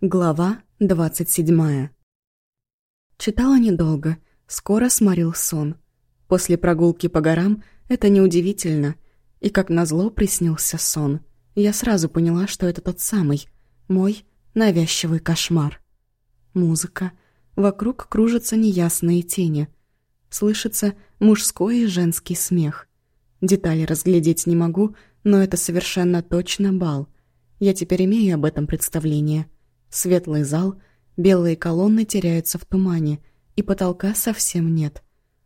Глава двадцать седьмая. Читала недолго, скоро сморил сон. После прогулки по горам это неудивительно, и как назло приснился сон. Я сразу поняла, что это тот самый, мой навязчивый кошмар. Музыка. Вокруг кружатся неясные тени. Слышится мужской и женский смех. Детали разглядеть не могу, но это совершенно точно бал. Я теперь имею об этом представление — Светлый зал, белые колонны теряются в тумане, и потолка совсем нет.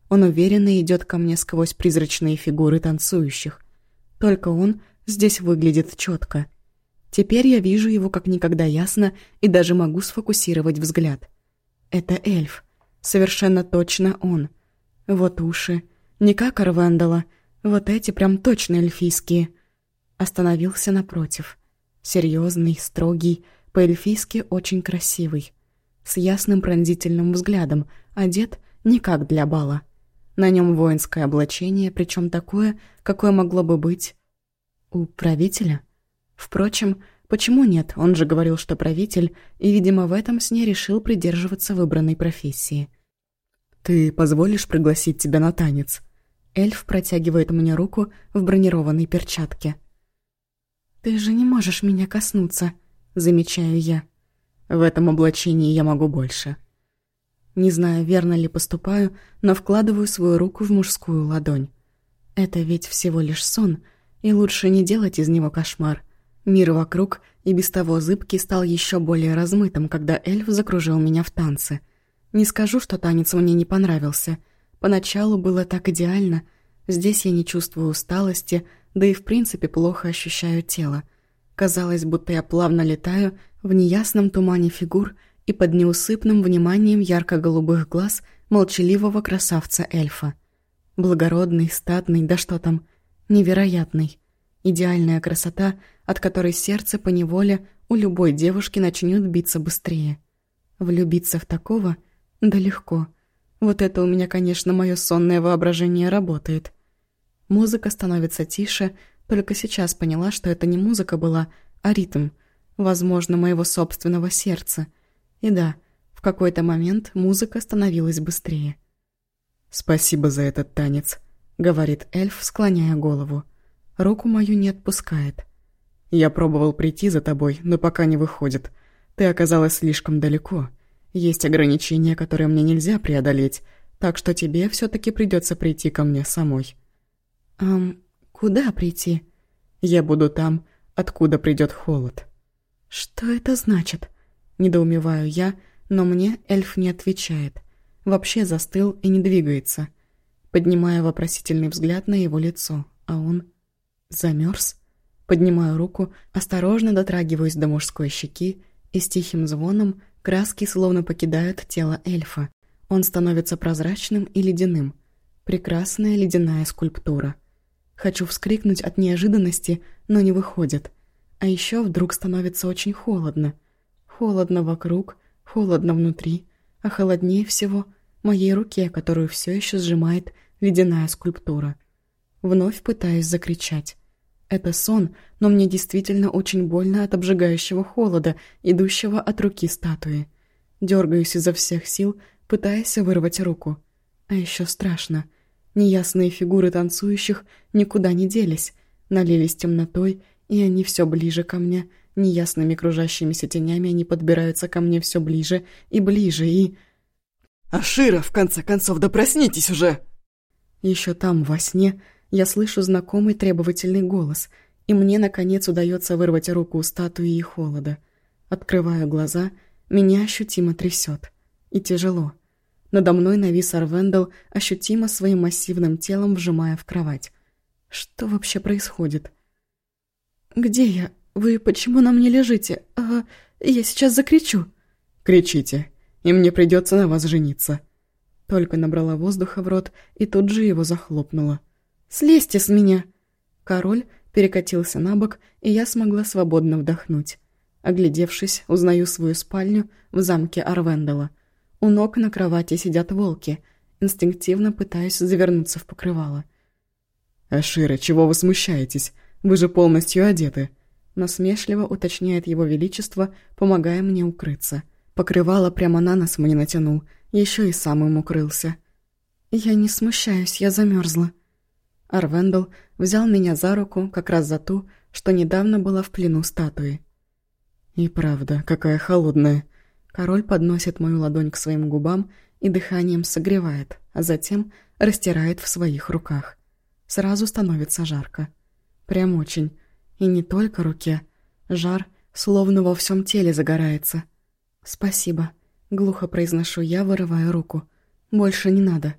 Он уверенно идет ко мне сквозь призрачные фигуры танцующих. Только он здесь выглядит четко. Теперь я вижу его как никогда ясно и даже могу сфокусировать взгляд. Это эльф. Совершенно точно он. Вот уши. Не как Арвендала. Вот эти прям точно эльфийские. Остановился напротив. Серьезный, строгий, по-эльфийски очень красивый, с ясным пронзительным взглядом, одет не как для бала. На нем воинское облачение, причем такое, какое могло бы быть у правителя. Впрочем, почему нет? Он же говорил, что правитель, и, видимо, в этом сне решил придерживаться выбранной профессии. «Ты позволишь пригласить тебя на танец?» Эльф протягивает мне руку в бронированной перчатке. «Ты же не можешь меня коснуться», замечаю я. В этом облачении я могу больше. Не знаю, верно ли поступаю, но вкладываю свою руку в мужскую ладонь. Это ведь всего лишь сон, и лучше не делать из него кошмар. Мир вокруг и без того зыбкий стал еще более размытым, когда эльф закружил меня в танце. Не скажу, что танец мне не понравился. Поначалу было так идеально. Здесь я не чувствую усталости, да и в принципе плохо ощущаю тело. Казалось, будто я плавно летаю в неясном тумане фигур и под неусыпным вниманием ярко-голубых глаз молчаливого красавца-эльфа. Благородный, статный, да что там, невероятный. Идеальная красота, от которой сердце поневоле у любой девушки начнет биться быстрее. Влюбиться в такого? Да легко. Вот это у меня, конечно, мое сонное воображение работает. Музыка становится тише, только сейчас поняла, что это не музыка была, а ритм, возможно, моего собственного сердца. И да, в какой-то момент музыка становилась быстрее. «Спасибо за этот танец», — говорит эльф, склоняя голову. Руку мою не отпускает. «Я пробовал прийти за тобой, но пока не выходит. Ты оказалась слишком далеко. Есть ограничения, которые мне нельзя преодолеть, так что тебе все таки придется прийти ко мне самой». «Эм, Куда прийти? Я буду там, откуда придет холод. Что это значит? Недоумеваю я, но мне эльф не отвечает. Вообще застыл и не двигается. Поднимаю вопросительный взгляд на его лицо, а он... Замерз? Поднимаю руку, осторожно дотрагиваюсь до мужской щеки, и с тихим звоном краски словно покидают тело эльфа. Он становится прозрачным и ледяным. Прекрасная ледяная скульптура. Хочу вскрикнуть от неожиданности, но не выходит. А еще вдруг становится очень холодно. Холодно вокруг, холодно внутри, а холоднее всего моей руке, которую все еще сжимает ледяная скульптура. Вновь пытаюсь закричать. Это сон, но мне действительно очень больно от обжигающего холода, идущего от руки статуи. Дергаюсь изо всех сил, пытаясь вырвать руку. А еще страшно — Неясные фигуры танцующих никуда не делись, налились темнотой, и они все ближе ко мне. Неясными кружащимися тенями они подбираются ко мне все ближе и ближе, и... «Ашира, в конце концов, да проснитесь уже!» Еще там, во сне, я слышу знакомый требовательный голос, и мне, наконец, удается вырвать руку у статуи и холода. Открываю глаза, меня ощутимо трясет. И тяжело. Надо мной навис Арвендел, ощутимо своим массивным телом вжимая в кровать. Что вообще происходит? «Где я? Вы почему на мне лежите? А, я сейчас закричу!» «Кричите, и мне придется на вас жениться!» Только набрала воздуха в рот и тут же его захлопнула. «Слезьте с меня!» Король перекатился на бок, и я смогла свободно вдохнуть. Оглядевшись, узнаю свою спальню в замке Арвендела — у ног на кровати сидят волки. Инстинктивно пытаюсь завернуться в покрывало. «Ашира, чего вы смущаетесь? Вы же полностью одеты!» Насмешливо уточняет его величество, помогая мне укрыться. Покрывало прямо на нос мне натянул, еще и сам им укрылся. «Я не смущаюсь, я замерзла. Арвендел взял меня за руку как раз за ту, что недавно была в плену статуи. «И правда, какая холодная!» Король подносит мою ладонь к своим губам и дыханием согревает, а затем растирает в своих руках. Сразу становится жарко. Прям очень. И не только руке. Жар словно во всем теле загорается. «Спасибо», — глухо произношу я, вырывая руку. «Больше не надо».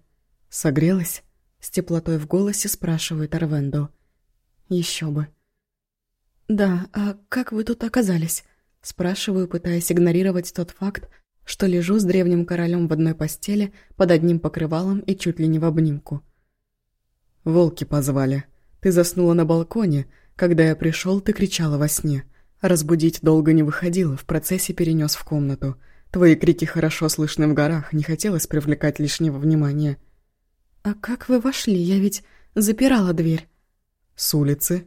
«Согрелась?» — с теплотой в голосе спрашивает Арвендо. Еще бы. «Да, а как вы тут оказались?» Спрашиваю, пытаясь игнорировать тот факт, что лежу с древним королем в одной постели под одним покрывалом и чуть ли не в обнимку. «Волки позвали. Ты заснула на балконе. Когда я пришел, ты кричала во сне. Разбудить долго не выходила, в процессе перенес в комнату. Твои крики хорошо слышны в горах, не хотелось привлекать лишнего внимания». «А как вы вошли? Я ведь запирала дверь». «С улицы?»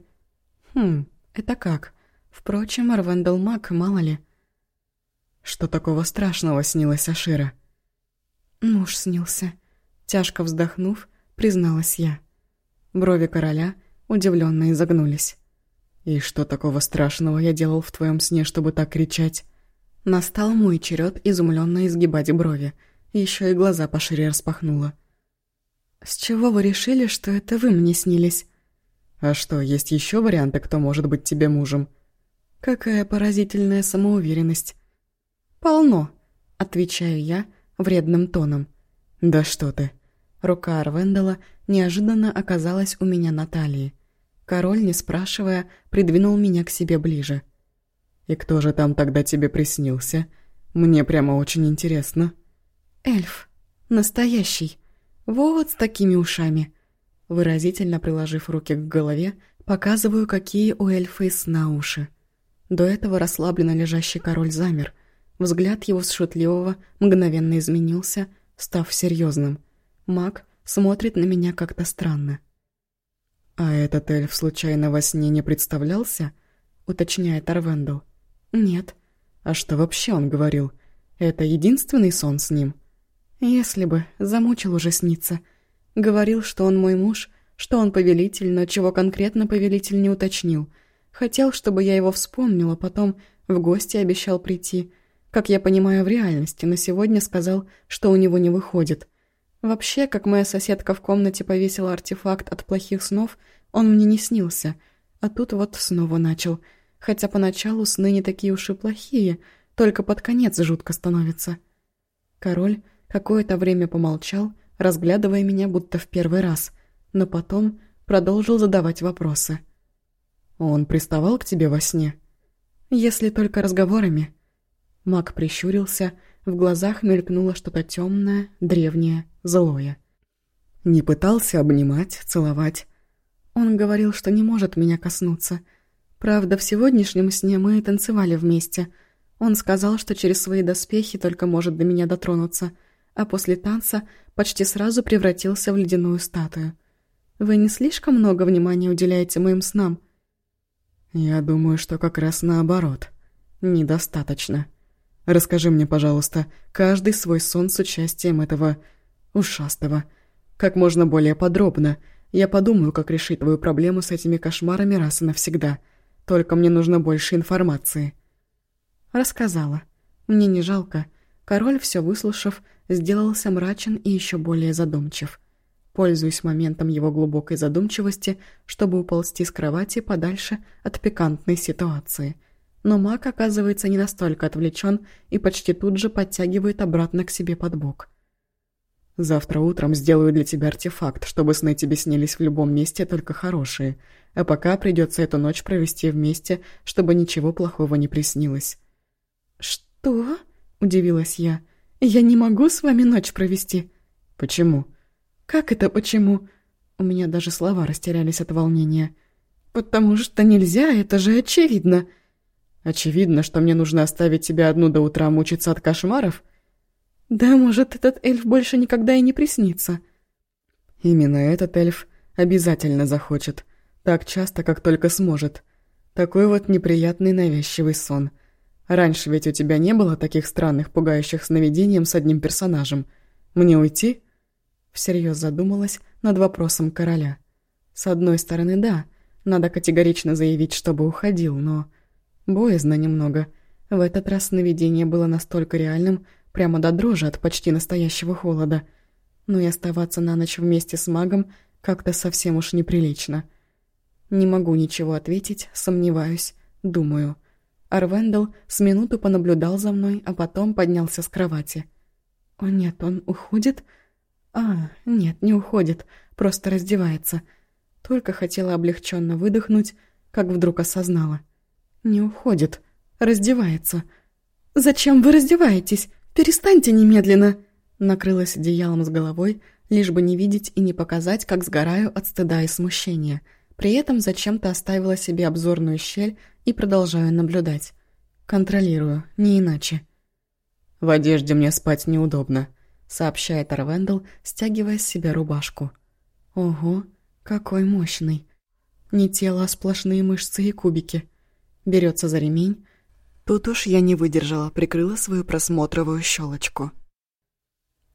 «Хм, это как?» Впрочем, Арвендел Мак, мало ли. Что такого страшного снилось Ашира? Муж снился. Тяжко вздохнув, призналась я. Брови короля удивленно изогнулись. «И что такого страшного я делал в твоем сне, чтобы так кричать?» Настал мой черед изумленно изгибать брови. Еще и глаза пошире распахнула. «С чего вы решили, что это вы мне снились?» «А что, есть еще варианты, кто может быть тебе мужем?» Какая поразительная самоуверенность. «Полно», — отвечаю я вредным тоном. «Да что ты». Рука Арвендела неожиданно оказалась у меня на талии. Король, не спрашивая, придвинул меня к себе ближе. «И кто же там тогда тебе приснился? Мне прямо очень интересно». «Эльф. Настоящий. Вот с такими ушами». Выразительно приложив руки к голове, показываю, какие у эльфа из сна уши. До этого расслабленно лежащий король замер. Взгляд его с шутливого мгновенно изменился, став серьезным. Маг смотрит на меня как-то странно. «А этот эльф случайно во сне не представлялся?» — уточняет Арвендел. «Нет». «А что вообще он говорил? Это единственный сон с ним?» «Если бы, замучил уже сниться. Говорил, что он мой муж, что он повелитель, но чего конкретно повелитель не уточнил — Хотел, чтобы я его вспомнила, потом в гости обещал прийти. Как я понимаю, в реальности, но сегодня сказал, что у него не выходит. Вообще, как моя соседка в комнате повесила артефакт от плохих снов, он мне не снился. А тут вот снова начал. Хотя поначалу сны не такие уж и плохие, только под конец жутко становится. Король какое-то время помолчал, разглядывая меня будто в первый раз, но потом продолжил задавать вопросы. «Он приставал к тебе во сне?» «Если только разговорами». Маг прищурился, в глазах мелькнуло что-то темное, древнее, злое. «Не пытался обнимать, целовать?» Он говорил, что не может меня коснуться. Правда, в сегодняшнем сне мы танцевали вместе. Он сказал, что через свои доспехи только может до меня дотронуться, а после танца почти сразу превратился в ледяную статую. Вы не слишком много внимания уделяете моим снам?» «Я думаю, что как раз наоборот. Недостаточно. Расскажи мне, пожалуйста, каждый свой сон с участием этого... ушастого. Как можно более подробно. Я подумаю, как решить твою проблему с этими кошмарами раз и навсегда. Только мне нужно больше информации». Рассказала. Мне не жалко. Король, все выслушав, сделался мрачен и еще более задумчив. Пользуюсь моментом его глубокой задумчивости, чтобы уползти с кровати подальше от пикантной ситуации. Но маг оказывается не настолько отвлечен и почти тут же подтягивает обратно к себе под бок. «Завтра утром сделаю для тебя артефакт, чтобы сны тебе снились в любом месте, только хорошие. А пока придется эту ночь провести вместе, чтобы ничего плохого не приснилось». «Что?» – удивилась я. «Я не могу с вами ночь провести». «Почему?» «Как это почему?» У меня даже слова растерялись от волнения. «Потому что нельзя, это же очевидно!» «Очевидно, что мне нужно оставить тебя одну до утра мучиться от кошмаров?» «Да, может, этот эльф больше никогда и не приснится». «Именно этот эльф обязательно захочет. Так часто, как только сможет. Такой вот неприятный навязчивый сон. Раньше ведь у тебя не было таких странных пугающих сновидений с одним персонажем. Мне уйти?» Всерьез задумалась над вопросом короля. С одной стороны, да, надо категорично заявить, чтобы уходил, но... Боязно немного. В этот раз сновидение было настолько реальным, прямо до дрожи от почти настоящего холода. Но и оставаться на ночь вместе с магом как-то совсем уж неприлично. Не могу ничего ответить, сомневаюсь, думаю. Арвендел с минуту понаблюдал за мной, а потом поднялся с кровати. «О нет, он уходит?» «А, нет, не уходит, просто раздевается». Только хотела облегченно выдохнуть, как вдруг осознала. «Не уходит, раздевается». «Зачем вы раздеваетесь? Перестаньте немедленно!» Накрылась одеялом с головой, лишь бы не видеть и не показать, как сгораю от стыда и смущения. При этом зачем-то оставила себе обзорную щель и продолжаю наблюдать. Контролирую, не иначе. «В одежде мне спать неудобно», — сообщает Арвендел, стягивая с себя рубашку. «Ого, какой мощный! Не тело, а сплошные мышцы и кубики. Берется за ремень. Тут уж я не выдержала, прикрыла свою просмотровую щелочку.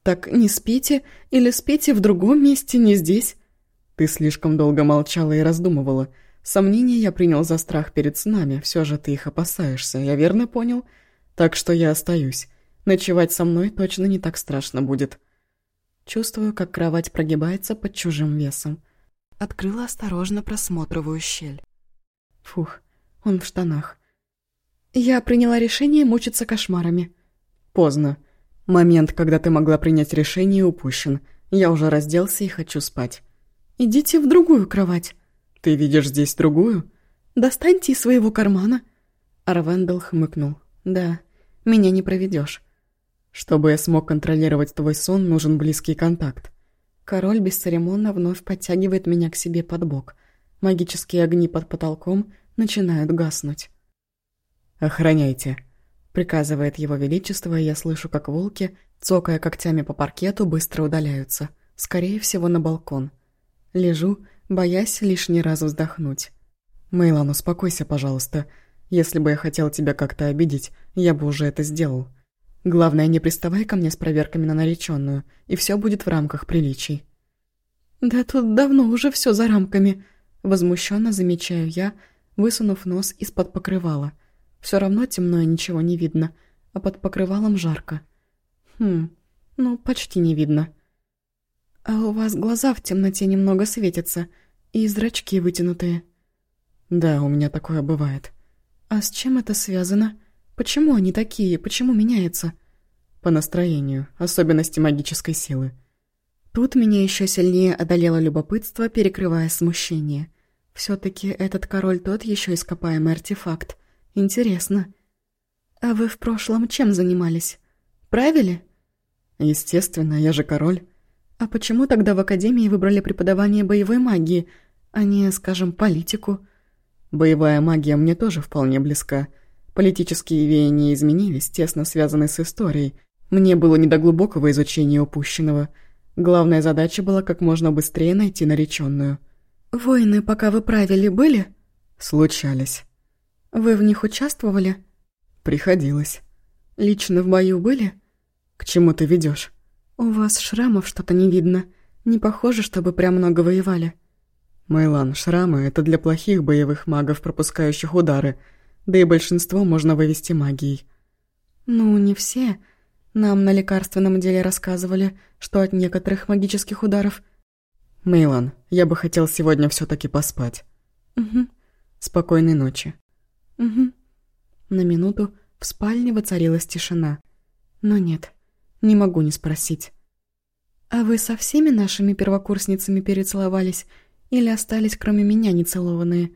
«Так не спите или спите в другом месте, не здесь?» «Ты слишком долго молчала и раздумывала. Сомнения я принял за страх перед снами, все же ты их опасаешься, я верно понял? Так что я остаюсь. Ночевать со мной точно не так страшно будет. Чувствую, как кровать прогибается под чужим весом. Открыла осторожно просмотровую щель. Фух, он в штанах. Я приняла решение мучиться кошмарами. Поздно. Момент, когда ты могла принять решение, упущен. Я уже разделся и хочу спать. Идите в другую кровать. Ты видишь здесь другую? Достаньте из своего кармана. Арвендел хмыкнул. Да, меня не проведешь. Чтобы я смог контролировать твой сон, нужен близкий контакт. Король бесцеремонно вновь подтягивает меня к себе под бок. Магические огни под потолком начинают гаснуть. «Охраняйте», — приказывает его величество, и я слышу, как волки, цокая когтями по паркету, быстро удаляются. Скорее всего, на балкон. Лежу, боясь лишний раз вздохнуть. «Мейлан, успокойся, пожалуйста. Если бы я хотел тебя как-то обидеть, я бы уже это сделал. Главное, не приставай ко мне с проверками на нареченную, и все будет в рамках приличий». «Да тут давно уже все за рамками», — возмущенно замечаю я, высунув нос из-под покрывала. Все равно темно и ничего не видно, а под покрывалом жарко. Хм, ну, почти не видно. «А у вас глаза в темноте немного светятся, и зрачки вытянутые». «Да, у меня такое бывает». «А с чем это связано?» Почему они такие? Почему меняются? По настроению, особенности магической силы. Тут меня еще сильнее одолело любопытство, перекрывая смущение. все таки этот король тот еще ископаемый артефакт. Интересно. А вы в прошлом чем занимались? Правили? Естественно, я же король. А почему тогда в академии выбрали преподавание боевой магии, а не, скажем, политику? Боевая магия мне тоже вполне близка — Политические веяния изменились, тесно связаны с историей. Мне было не до глубокого изучения упущенного. Главная задача была как можно быстрее найти нареченную. «Войны, пока вы правили, были?» «Случались». «Вы в них участвовали?» «Приходилось». «Лично в бою были?» «К чему ты ведешь? «У вас шрамов что-то не видно. Не похоже, чтобы прям много воевали». «Мейлан, шрамы — это для плохих боевых магов, пропускающих удары да и большинство можно вывести магией. Ну, не все. Нам на лекарственном деле рассказывали, что от некоторых магических ударов... Мейлан, я бы хотел сегодня все таки поспать. Угу. Спокойной ночи. Угу. На минуту в спальне воцарилась тишина. Но нет, не могу не спросить. «А вы со всеми нашими первокурсницами перецеловались или остались кроме меня нецелованные?»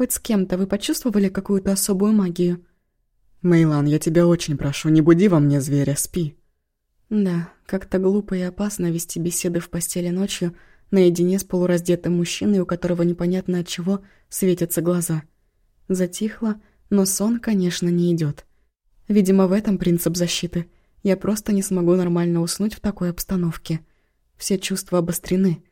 Хоть с кем-то вы почувствовали какую-то особую магию?» «Мейлан, я тебя очень прошу, не буди во мне зверя, спи». Да, как-то глупо и опасно вести беседы в постели ночью наедине с полураздетым мужчиной, у которого непонятно от чего светятся глаза. Затихло, но сон, конечно, не идет. Видимо, в этом принцип защиты. Я просто не смогу нормально уснуть в такой обстановке. Все чувства обострены.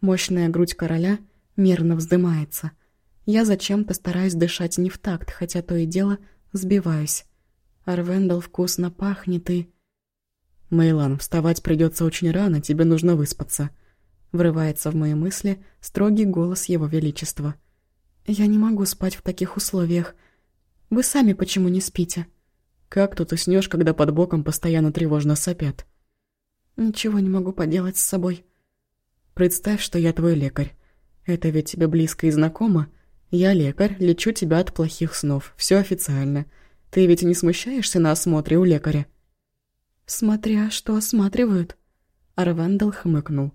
Мощная грудь короля мерно вздымается — Я зачем-то стараюсь дышать не в такт, хотя то и дело сбиваюсь. Арвендел вкусно пахнет и... «Мейлан, вставать придется очень рано, тебе нужно выспаться», Врывается в мои мысли строгий голос Его Величества. «Я не могу спать в таких условиях. Вы сами почему не спите?» «Как тут уснешь, когда под боком постоянно тревожно сопят?» «Ничего не могу поделать с собой». «Представь, что я твой лекарь. Это ведь тебе близко и знакомо. Я лекарь, лечу тебя от плохих снов. Все официально. Ты ведь не смущаешься на осмотре у лекаря?» «Смотря что осматривают». Арвендел хмыкнул.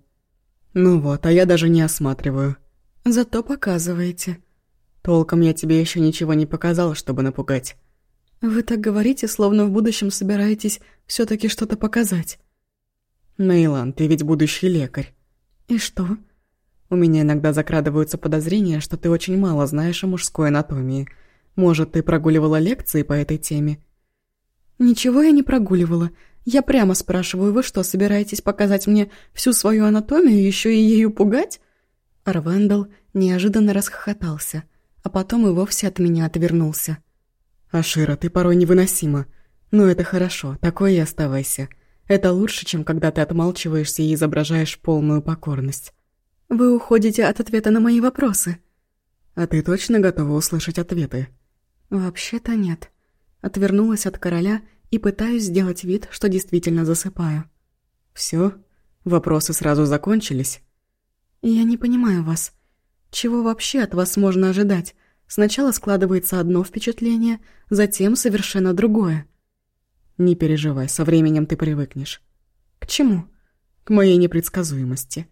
«Ну вот, а я даже не осматриваю». «Зато показываете». «Толком я тебе еще ничего не показал, чтобы напугать». «Вы так говорите, словно в будущем собираетесь все таки что-то показать». «Нейлан, ты ведь будущий лекарь». «И что?» «У меня иногда закрадываются подозрения, что ты очень мало знаешь о мужской анатомии. Может, ты прогуливала лекции по этой теме?» «Ничего я не прогуливала. Я прямо спрашиваю, вы что, собираетесь показать мне всю свою анатомию, еще и ею пугать?» Арвендел неожиданно расхохотался, а потом и вовсе от меня отвернулся. «Ашира, ты порой невыносима. Но это хорошо, такой и оставайся. Это лучше, чем когда ты отмалчиваешься и изображаешь полную покорность». «Вы уходите от ответа на мои вопросы». «А ты точно готова услышать ответы?» «Вообще-то нет». Отвернулась от короля и пытаюсь сделать вид, что действительно засыпаю. Все? Вопросы сразу закончились?» «Я не понимаю вас. Чего вообще от вас можно ожидать? Сначала складывается одно впечатление, затем совершенно другое». «Не переживай, со временем ты привыкнешь». «К чему?» «К моей непредсказуемости».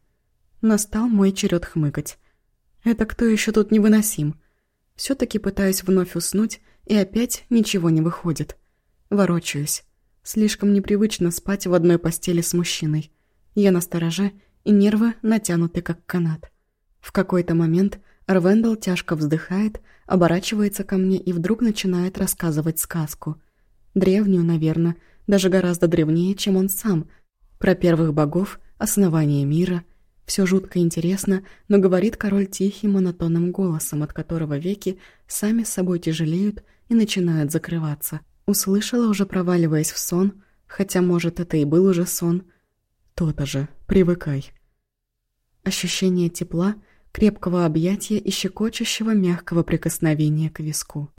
Настал мой черед хмыкать. «Это кто еще тут невыносим?» все таки пытаюсь вновь уснуть, и опять ничего не выходит. Ворочаюсь. Слишком непривычно спать в одной постели с мужчиной. Я на стороже, и нервы натянуты, как канат. В какой-то момент Арвендел тяжко вздыхает, оборачивается ко мне и вдруг начинает рассказывать сказку. Древнюю, наверное, даже гораздо древнее, чем он сам. Про первых богов, основание мира. Все жутко интересно, но говорит король тихим монотонным голосом, от которого веки сами с собой тяжелеют и начинают закрываться. Услышала, уже проваливаясь в сон, хотя, может, это и был уже сон. То-то же, привыкай. Ощущение тепла, крепкого объятия и щекочущего мягкого прикосновения к виску.